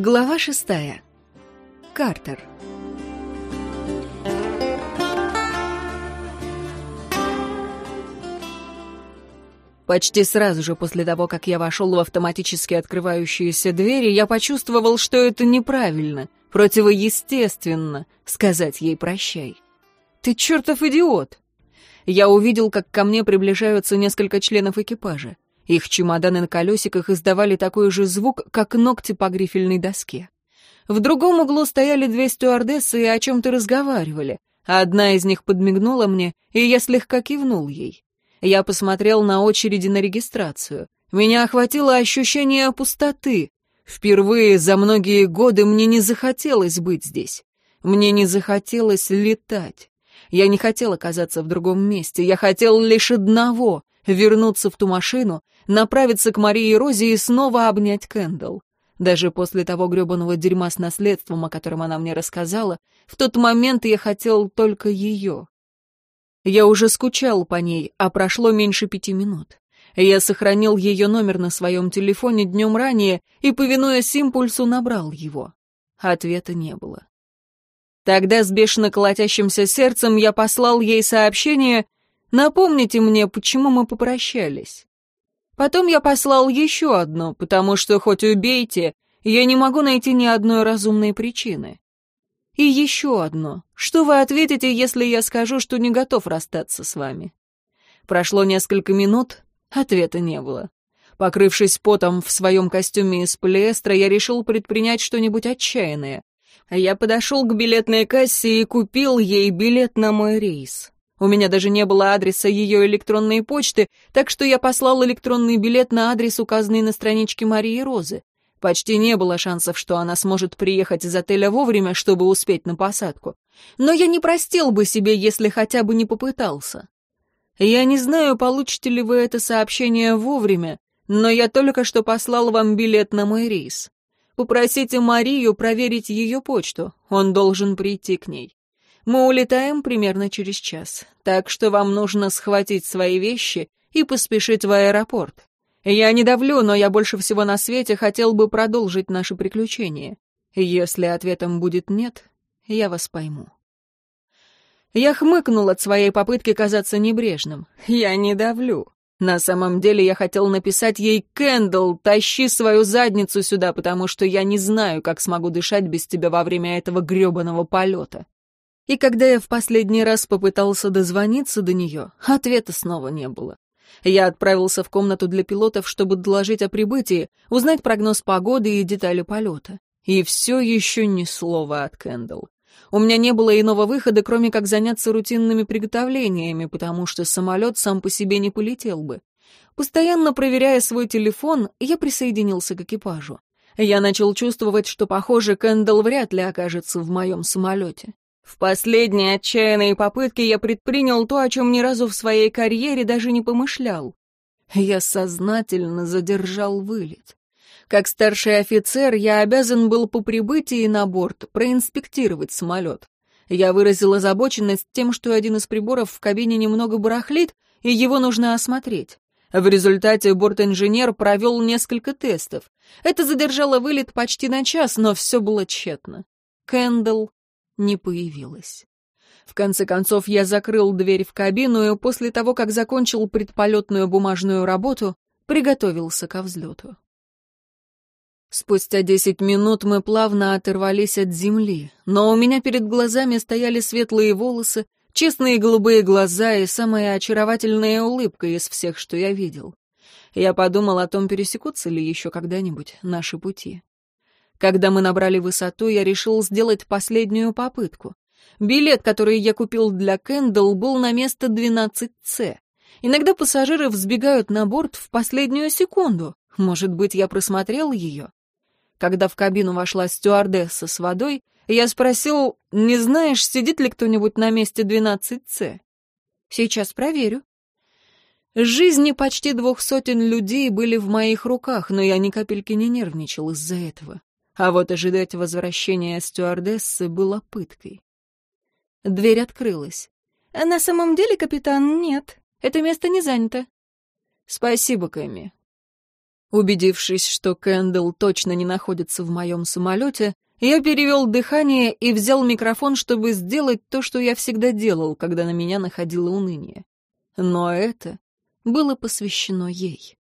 Глава шестая. Картер. Почти сразу же после того, как я вошел в автоматически открывающиеся двери, я почувствовал, что это неправильно, противоестественно сказать ей «прощай». «Ты чертов идиот!» Я увидел, как ко мне приближаются несколько членов экипажа. Их чемоданы на колесиках издавали такой же звук, как ногти по грифельной доске. В другом углу стояли две стюардессы и о чем-то разговаривали. Одна из них подмигнула мне, и я слегка кивнул ей. Я посмотрел на очереди на регистрацию. Меня охватило ощущение пустоты. Впервые за многие годы мне не захотелось быть здесь. Мне не захотелось летать. Я не хотел оказаться в другом месте. Я хотел лишь одного вернуться в ту машину, направиться к Марии Розе и снова обнять Кэндалл. Даже после того гребаного дерьма с наследством, о котором она мне рассказала, в тот момент я хотел только ее. Я уже скучал по ней, а прошло меньше пяти минут. Я сохранил ее номер на своем телефоне днем ранее и, повинуясь импульсу, набрал его. Ответа не было. Тогда с бешено колотящимся сердцем я послал ей сообщение Напомните мне, почему мы попрощались. Потом я послал еще одно, потому что, хоть убейте, я не могу найти ни одной разумной причины. И еще одно. Что вы ответите, если я скажу, что не готов расстаться с вами? Прошло несколько минут, ответа не было. Покрывшись потом в своем костюме из полиэстера, я решил предпринять что-нибудь отчаянное. Я подошел к билетной кассе и купил ей билет на мой рейс. У меня даже не было адреса ее электронной почты, так что я послал электронный билет на адрес, указанный на страничке Марии Розы. Почти не было шансов, что она сможет приехать из отеля вовремя, чтобы успеть на посадку. Но я не простил бы себе, если хотя бы не попытался. Я не знаю, получите ли вы это сообщение вовремя, но я только что послал вам билет на мой рейс. Попросите Марию проверить ее почту, он должен прийти к ней. Мы улетаем примерно через час, так что вам нужно схватить свои вещи и поспешить в аэропорт. Я не давлю, но я больше всего на свете хотел бы продолжить наши приключения. Если ответом будет «нет», я вас пойму. Я хмыкнул от своей попытки казаться небрежным. Я не давлю. На самом деле я хотел написать ей «Кэндалл, тащи свою задницу сюда, потому что я не знаю, как смогу дышать без тебя во время этого грёбаного полета». И когда я в последний раз попытался дозвониться до нее, ответа снова не было. Я отправился в комнату для пилотов, чтобы доложить о прибытии, узнать прогноз погоды и детали полета. И все еще ни слова от Кэндалл. У меня не было иного выхода, кроме как заняться рутинными приготовлениями, потому что самолет сам по себе не полетел бы. Постоянно проверяя свой телефон, я присоединился к экипажу. Я начал чувствовать, что, похоже, Кэндалл вряд ли окажется в моем самолете. В последней отчаянной попытке я предпринял то, о чем ни разу в своей карьере даже не помышлял. Я сознательно задержал вылет. Как старший офицер, я обязан был по прибытии на борт проинспектировать самолет. Я выразил озабоченность тем, что один из приборов в кабине немного барахлит, и его нужно осмотреть. В результате борт-инженер провел несколько тестов. Это задержало вылет почти на час, но все было тщетно. Кэндалл не появилась. В конце концов, я закрыл дверь в кабину и после того, как закончил предполетную бумажную работу, приготовился ко взлету. Спустя десять минут мы плавно оторвались от земли, но у меня перед глазами стояли светлые волосы, честные голубые глаза и самая очаровательная улыбка из всех, что я видел. Я подумал о том, пересекутся ли еще когда-нибудь наши пути. Когда мы набрали высоту, я решил сделать последнюю попытку. Билет, который я купил для Кэндалл, был на место 12С. Иногда пассажиры взбегают на борт в последнюю секунду. Может быть, я просмотрел ее? Когда в кабину вошла стюардесса с водой, я спросил, не знаешь, сидит ли кто-нибудь на месте 12С? Сейчас проверю. Жизни почти двух сотен людей были в моих руках, но я ни капельки не нервничал из-за этого. А вот ожидать возвращения стюардессы было пыткой. Дверь открылась. «На самом деле, капитан, нет. Это место не занято». «Спасибо, Кэми». Убедившись, что Кэндл точно не находится в моем самолете, я перевел дыхание и взял микрофон, чтобы сделать то, что я всегда делал, когда на меня находило уныние. Но это было посвящено ей.